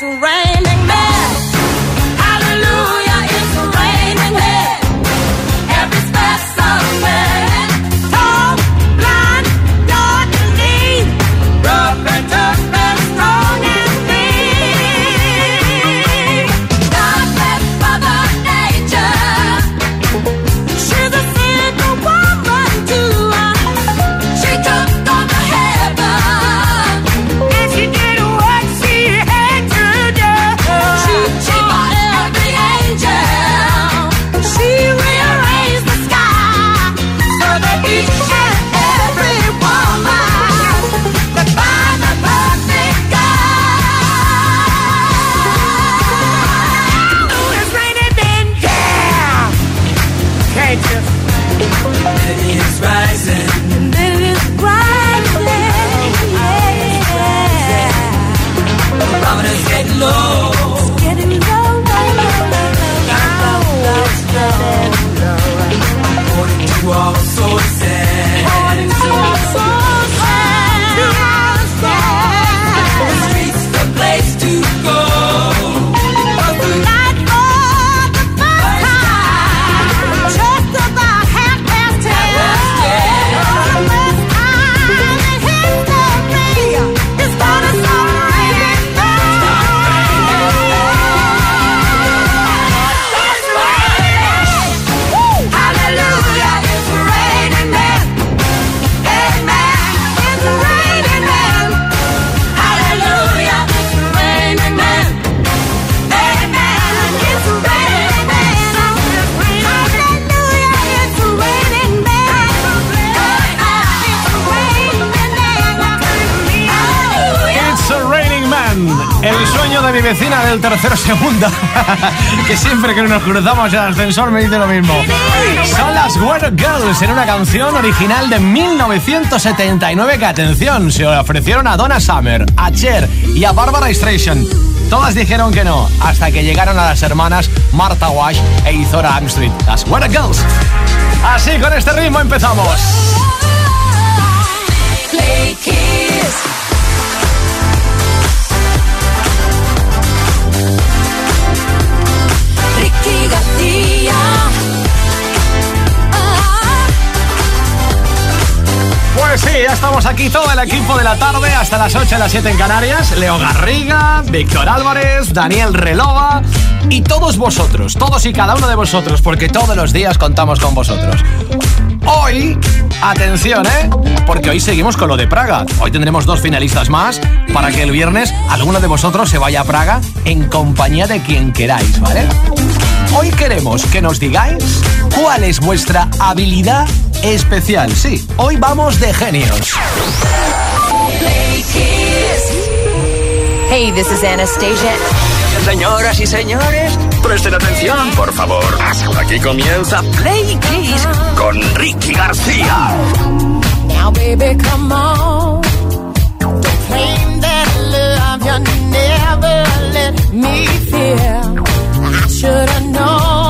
Del que siempre que nos cruzamos en el ascensor me dice lo mismo. Son las Weather Girls en una canción original de 1979 que, atención, se ofrecieron a Donna Summer, a Cher y a Barbara Streisand. Todas dijeron que no, hasta que llegaron a las hermanas Martha Wash e Izora Armstrong, las Weather Girls. Así, con este ritmo empezamos. Pues sí, ya estamos aquí todo el equipo de la tarde hasta las 8 y las 7 en Canarias. Leo Garriga, Víctor Álvarez, Daniel Relova y todos vosotros, todos y cada uno de vosotros, porque todos los días contamos con vosotros. Hoy, atención, ¿eh? Porque hoy seguimos con lo de Praga. Hoy tendremos dos finalistas más para que el viernes alguno de vosotros se vaya a Praga en compañía de quien queráis, ¿vale? Hoy queremos que nos digáis cuál es vuestra habilidad especial. Sí, hoy vamos de genios. Hey, this is Anastasia. Señoras y señores, presten atención, por favor. Aquí comienza Play Kiss con Ricky García. Now, baby, come on. Don't claim that love you never let me feel. Should have known.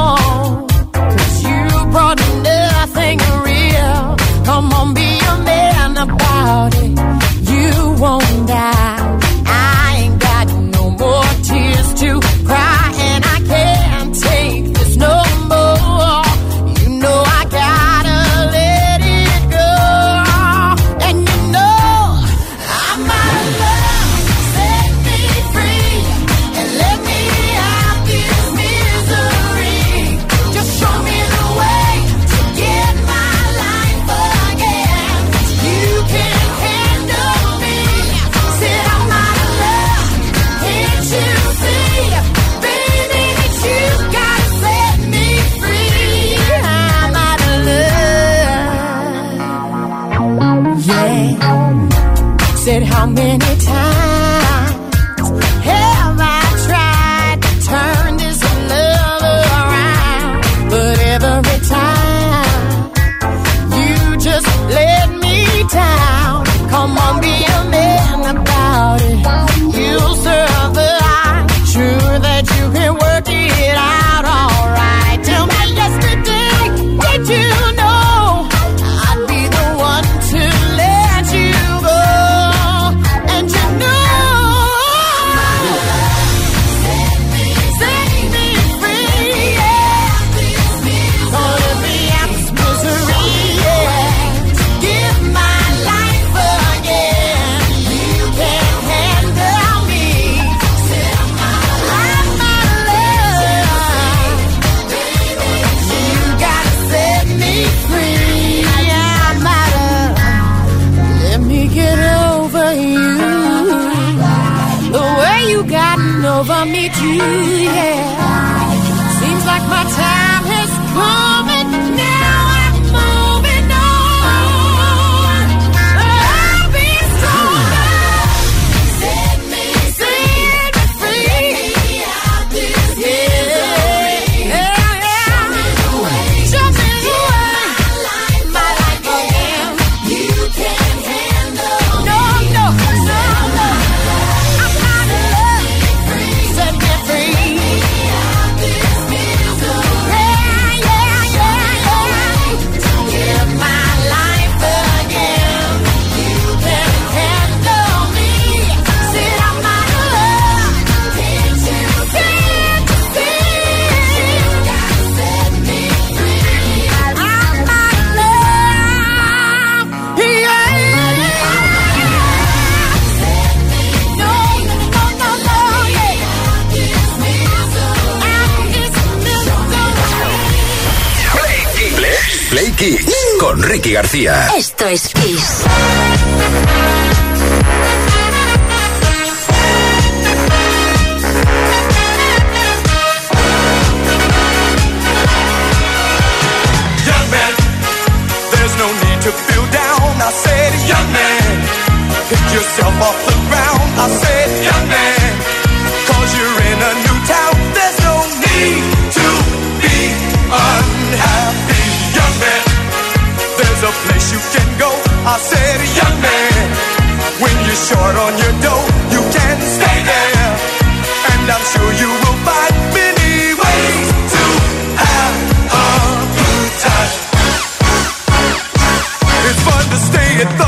Ricky García. Esto es Kiss. to feel down. I said, young man, pick yourself off the ground. I said, Said, young man, when you're short on your dough, you can stay there. And I'm sure you will find many ways to have a good time. It's fun to stay at the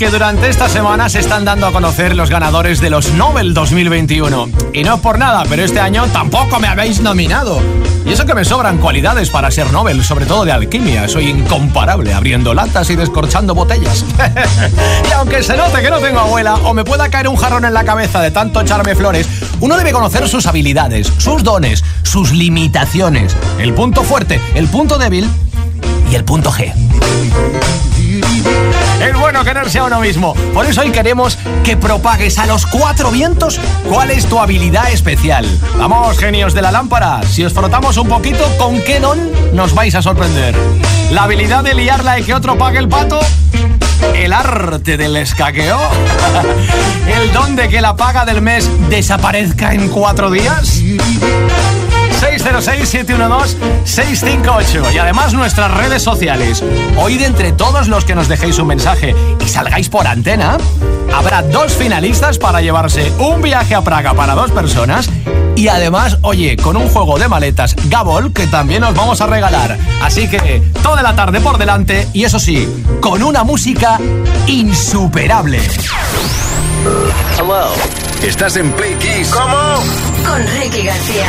que durante esta semana se están dando a conocer los ganadores de los Nobel 2021. Y no por nada, pero este año tampoco me habéis nominado. Y eso que me sobran cualidades para ser Nobel, sobre todo de alquimia. Soy incomparable abriendo latas y descorchando botellas. y aunque se note que no tengo abuela o me pueda caer un jarrón en la cabeza de tanto echarme flores, uno debe conocer sus habilidades, sus dones, sus limitaciones, el punto fuerte, el punto débil y el punto G. Es bueno quererse a uno mismo. Por eso hoy queremos que propagues a los cuatro vientos cuál es tu habilidad especial. Vamos, genios de la lámpara. Si os frotamos un poquito, ¿con qué don nos vais a sorprender? ¿La habilidad de liarla y que otro pague el pato? ¿El arte del escaqueo? ¿El don de que la paga del mes desaparezca en cuatro días? 606-712-658 y además nuestras redes sociales. Hoy de entre todos los que nos dejéis un mensaje y salgáis por antena, habrá dos finalistas para llevarse un viaje a Praga para dos personas y además, oye, con un juego de maletas Gabol que también os vamos a regalar. Así que toda la tarde por delante y eso sí, con una música insuperable. Hello. Estás en Play Kiss. ¿Cómo? Con Ricky García.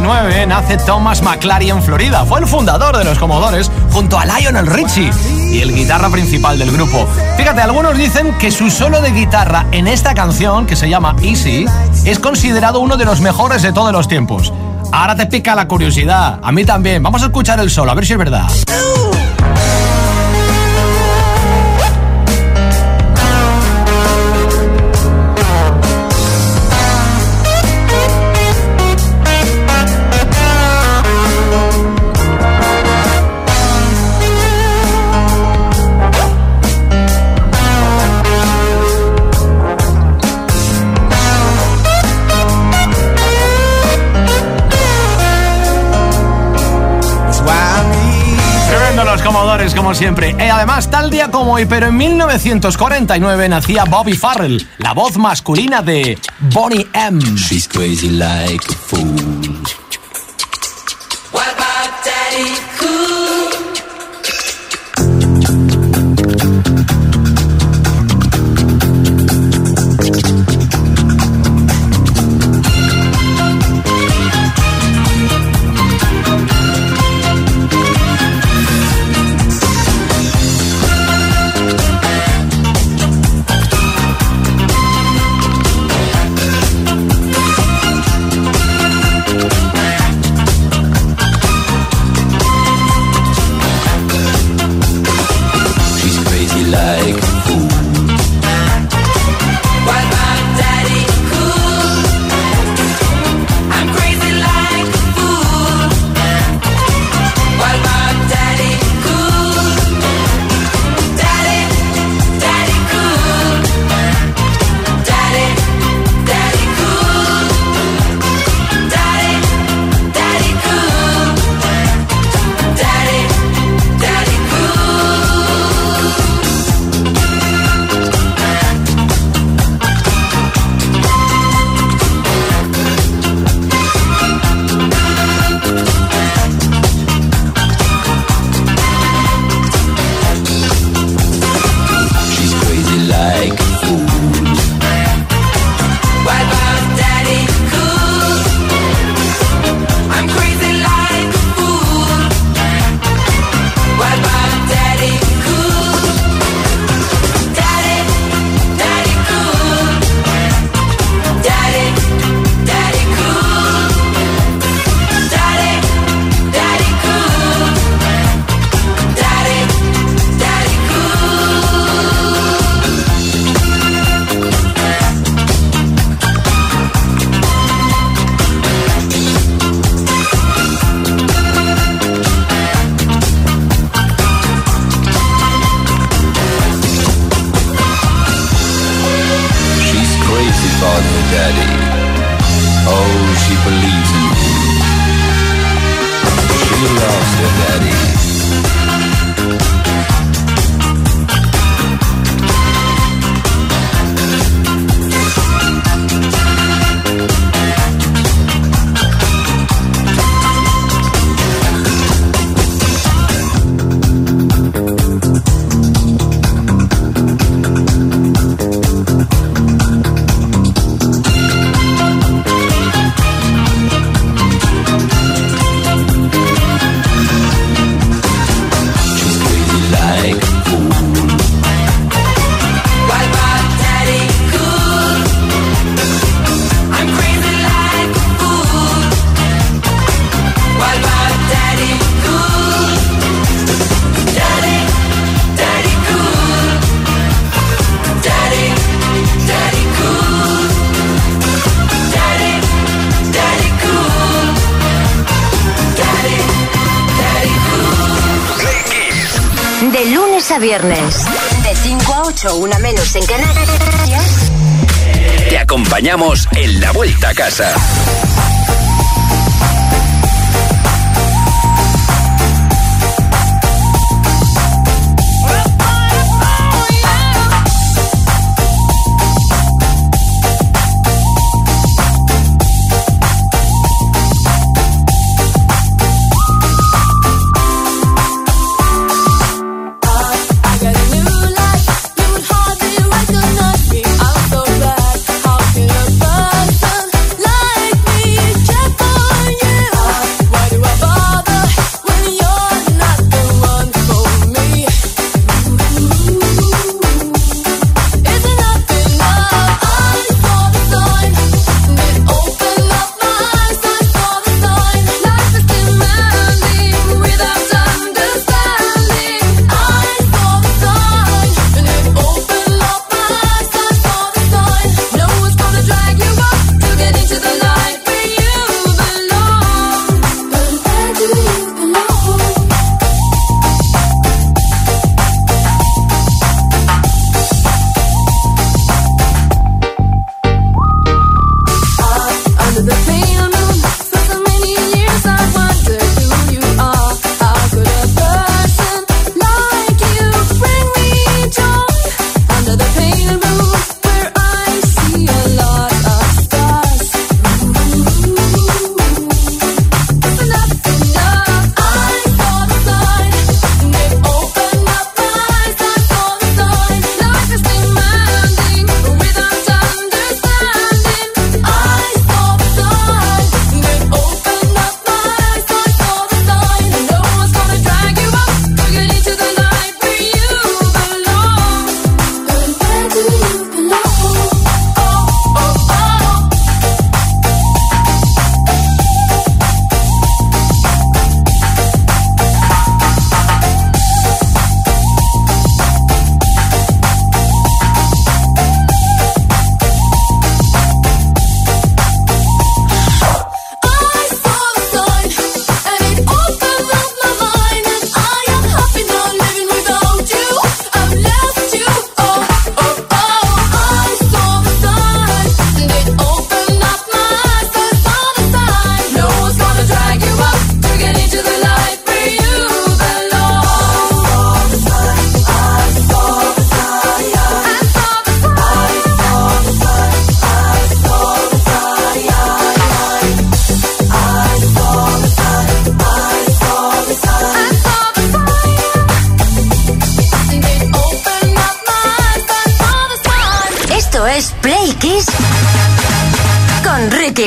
nace Thomas McClary en Florida. Fue el fundador de los Comodores junto a Lionel Richie y el guitarra principal del grupo. Fíjate, algunos dicen que su solo de guitarra en esta canción, que se llama Easy, es considerado uno de los mejores de todos los tiempos. Ahora te pica la curiosidad, a mí también. Vamos a escuchar el solo, a ver si es verdad. Como siempre. Y además, tal día como hoy, pero en 1949 nacía Bobby Farrell, la voz masculina de Bonnie M. She's crazy like a fool. 8, una menos en Canarias. Te acompañamos en la vuelta a casa.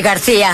García.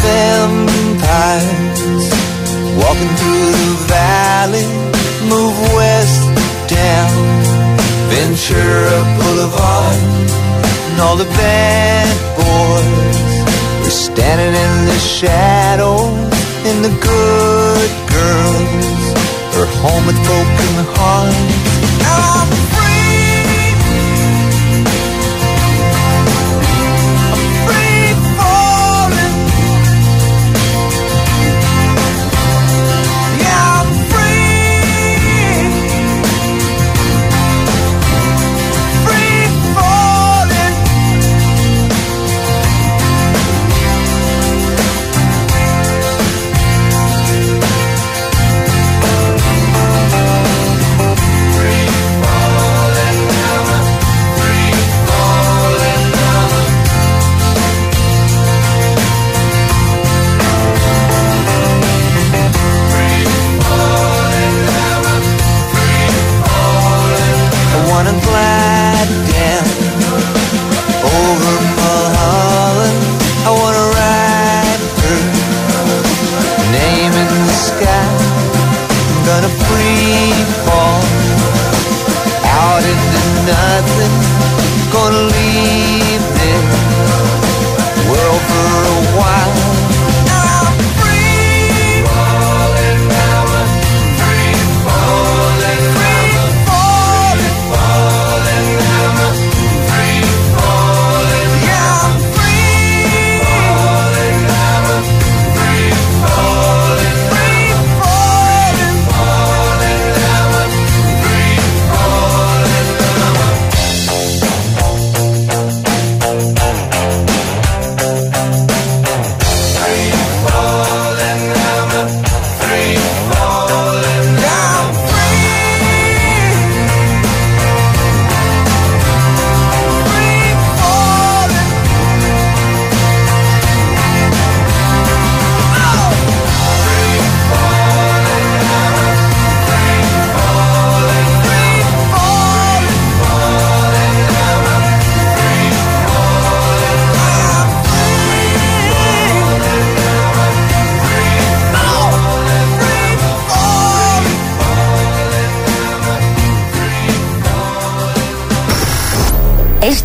vampires walking through the valley. Move west down Ventura Boulevard, and all the bad boys were standing in the shadows, and the good girls are home with broken hearts.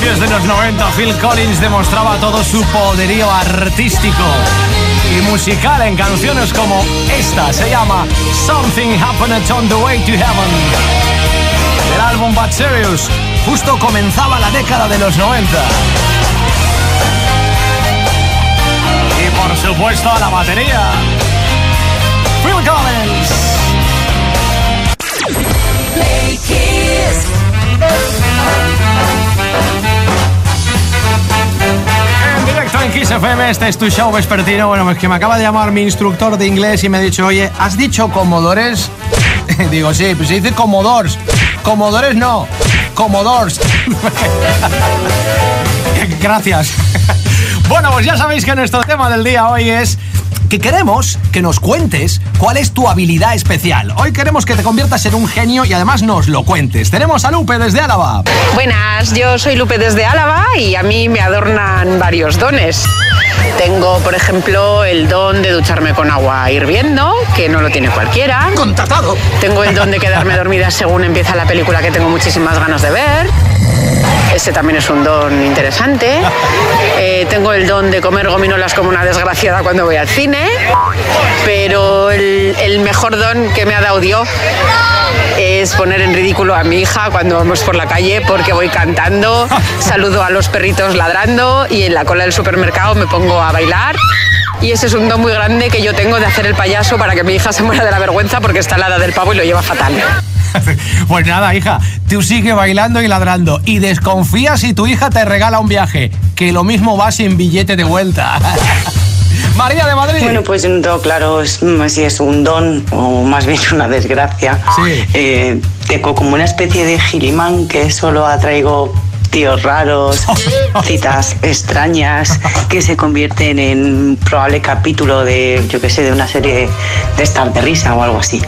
de los 90 Phil Collins demostraba todo su poderío artístico y musical en canciones como esta, se llama Something Happened on the Way to Heaven. Del álbum Bad Serious, justo comenzaba la década de los 90. Y por supuesto a la batería, Phil Collins en Kiss FM, este es tu show vespertino. Bueno, es que me acaba de llamar mi instructor de inglés y me ha dicho, oye, ¿has dicho comodores? Digo, sí, pues se dice comodores. Comodores no, comodores. Gracias. bueno, pues ya sabéis que nuestro tema del día hoy es que queremos que nos cuentes cuál es tu habilidad especial. Hoy queremos que te conviertas en un genio y además nos lo cuentes. Tenemos a Lupe desde Álava. Buenas, yo soy Lupe desde Álava y a mí me adornan varios dones. Tengo, por ejemplo, el don de ducharme con agua hirviendo, que no lo tiene cualquiera. Contratado. Tengo el don de quedarme dormida según empieza la película que tengo muchísimas ganas de ver. Ese también es un don interesante. Eh, tengo el don de comer gominolas como una desgraciada cuando voy al cine. Pero el, el mejor don que me ha dado Dios es poner en ridículo a mi hija cuando vamos por la calle porque voy cantando, saludo a los perritos ladrando y en la cola del supermercado me pongo a bailar. Y ese es un don muy grande que yo tengo de hacer el payaso para que mi hija se muera de la vergüenza porque está al lado del pavo y lo lleva fatal. Pues nada, hija, tú sigue bailando y ladrando y desconfía si tu hija te regala un viaje, que lo mismo va sin billete de vuelta. María de Madrid. Bueno, pues no tengo claro es- mm, si es un don o más bien una desgracia. Sí. Eh, tengo como una especie de gilimán que solo atraigo tíos raros, citas extrañas que se convierten en un probable capítulo de, yo qué sé, de una serie de estar de risa o algo así.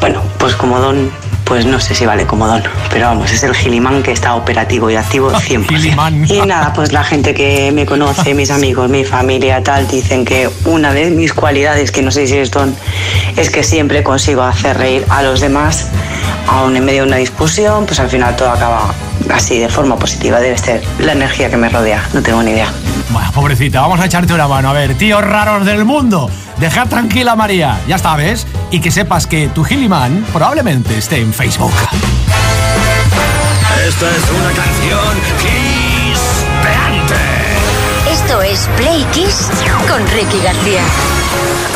Bueno, pues como don, pues no sé si vale como don, pero vamos, es el gilimán que está operativo y activo 100%. Gilimán. Y nada, pues la gente que me conoce, mis amigos, mi familia, tal, dicen que una de mis cualidades, que no sé si es don, es que siempre consigo hacer reír a los demás, aún en medio de una discusión, pues al final todo acaba así, de forma positiva. Debe ser la energía que me rodea, no tengo ni idea. Bueno, pobrecita, vamos a echarte una mano. A ver, tíos raros del mundo, dejad tranquila a María, ya sabes, y que sepas que tu Gilliman probablemente esté en Facebook. Esta es una canción chispeante. Esto es Play Kiss con Ricky García.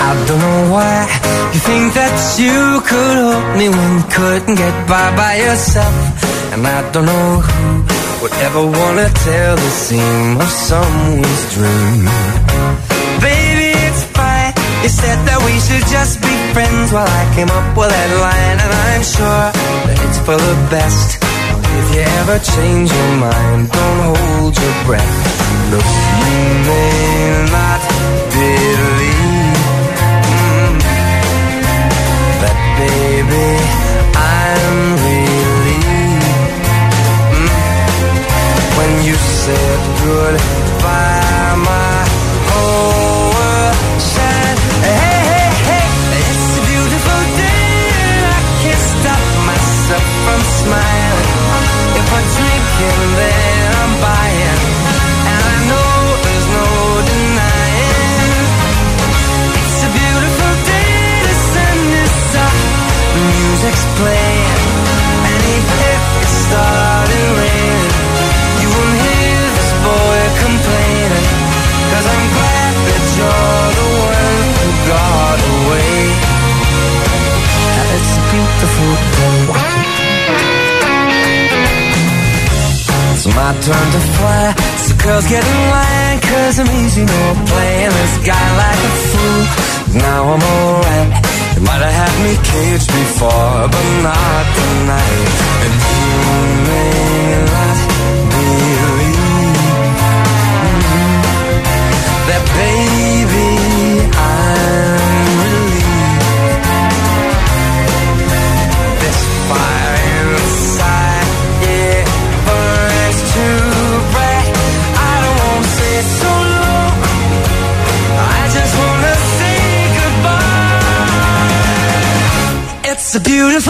I don't know why you think that you could hold me when you couldn't get by by yourself. And I don't know who would ever wanna tell the seam of someone's dream. You said that we should just be friends while I came up with that line, and I'm sure that it's for the best. If you ever change your mind, don't hold your breath. Look, you may not believe mm, that, baby, I'm mm, when you said goodbye. Music's raining, you won't hear this boy complaining. Cause I'm glad that you're the one who got away. It's a beautiful day. It's my turn to fly. So girls get in I'm easy, no playing this guy like a fool. Now I'm alright. Might have had me caged before, but not tonight. And you may not It's a beautiful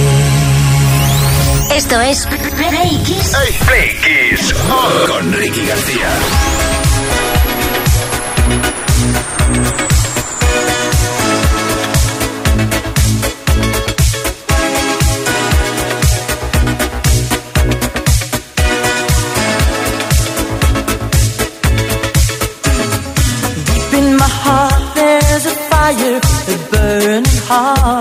Esto es Play Kiss. Play Kiss con Ricky García. Deep in my heart, there's a fire, a burning heart.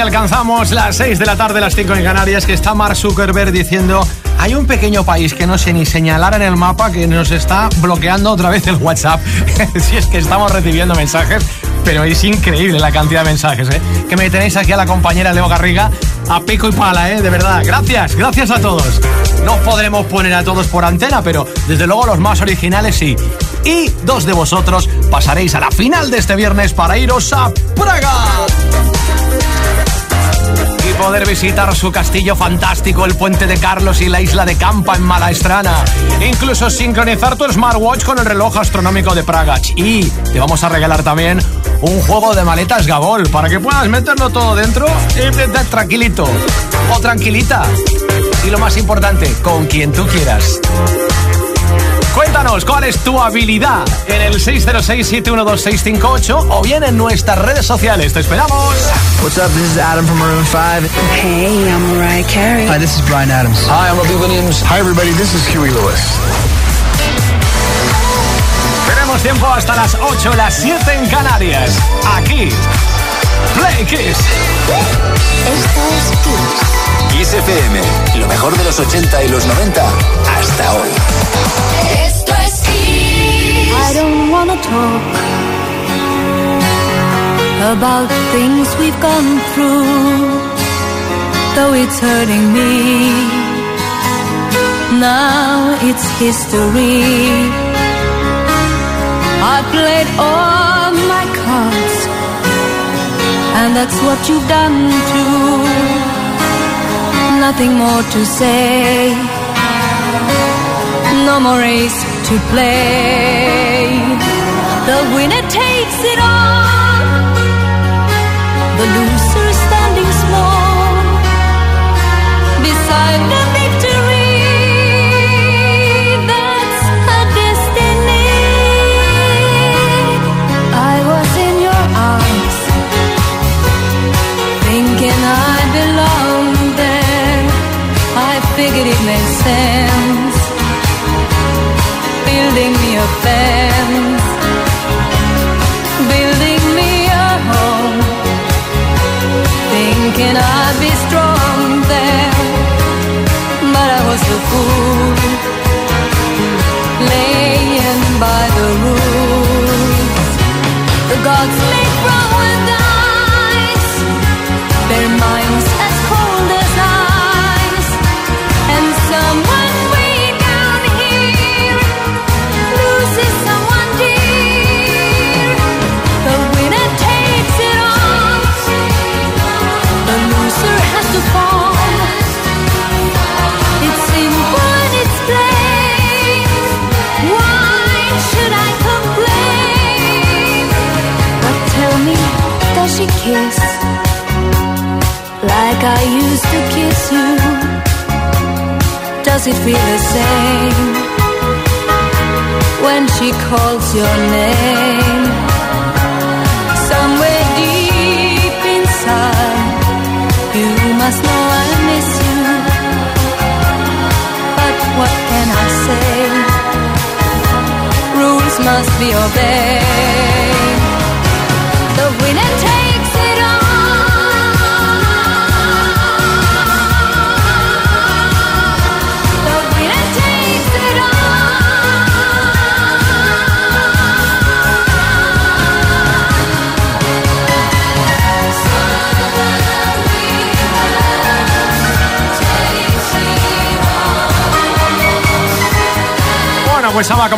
Alcanzamos las seis de la tarde, las cinco en Canarias, que está Mark Zuckerberg diciendo... Hay un pequeño país que no sé ni señalar en el mapa que nos está bloqueando otra vez el WhatsApp. si es que estamos recibiendo mensajes, pero es increíble la cantidad de mensajes, ¿eh? Que me tenéis aquí a la compañera Leo Garriga a pico y pala, ¿eh? De verdad. Gracias, gracias a todos. No podremos poner a todos por antena, pero desde luego los más originales sí. Y dos de vosotros pasaréis a la final de este viernes para iros a Praga poder visitar su castillo fantástico, el puente de Carlos y la isla de Campa en Malaestrana. Incluso sincronizar tu smartwatch con el reloj astronómico de Praga. Y te vamos a regalar también un juego de maletas Gabol para que puedas meterlo todo dentro y estar tranquilito o tranquilita. Y lo más importante, con quien tú quieras. Cuéntanos cuál es tu habilidad en el 606-712-658 o bien en nuestras redes sociales. Te esperamos. What's up? This is Adam from Maroon 5. Hey, I'm Mariah Carey. Hi, this is Brian Adams. Hi, I'm Robbie Williams. Hi, everybody. This is Huey Lewis. Tenemos tiempo hasta las 8, las 7 en Canarias. Aquí, Play Kiss. Esto es Kiss. Kiss FM, lo mejor de los 80 y los 90 hasta hoy. Esto es Kiss. I don't wanna talk about things we've gone through, though it's hurting me. Now it's history. I played all and that's what you've done too. Nothing more to say, no more race to play. The winner takes it all, the loser standing small beside the building me a fence, building me a home, thinking I'd be strong there. But I was a fool, like I used to kiss you? Does it feel the same when she calls your name?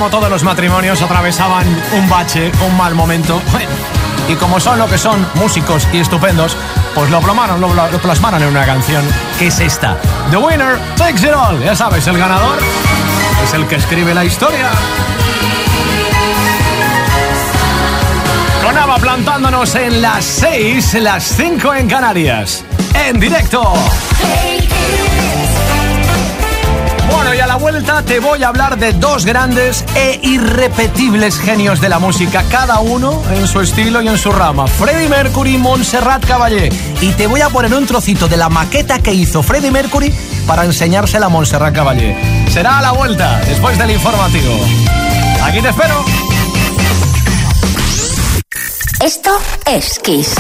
Como todos los matrimonios, atravesaban un bache, un mal momento. Y como son lo que son, músicos y estupendos, pues lo plasmaron, lo, lo plasmaron en una canción que es esta. The winner takes it all. Ya sabes, el ganador es el que escribe la historia. Con Ava plantándonos en las 6, las 5 en Canarias. En directo. La vuelta te voy a hablar de dos grandes e irrepetibles genios de la música, cada uno en su estilo y en su rama. Freddie Mercury y Montserrat Caballé. Y te voy a poner un trocito de la maqueta que hizo Freddie Mercury para enseñársela a Montserrat Caballé. Será a la vuelta, después del informativo. Aquí te espero. Esto es Kiss.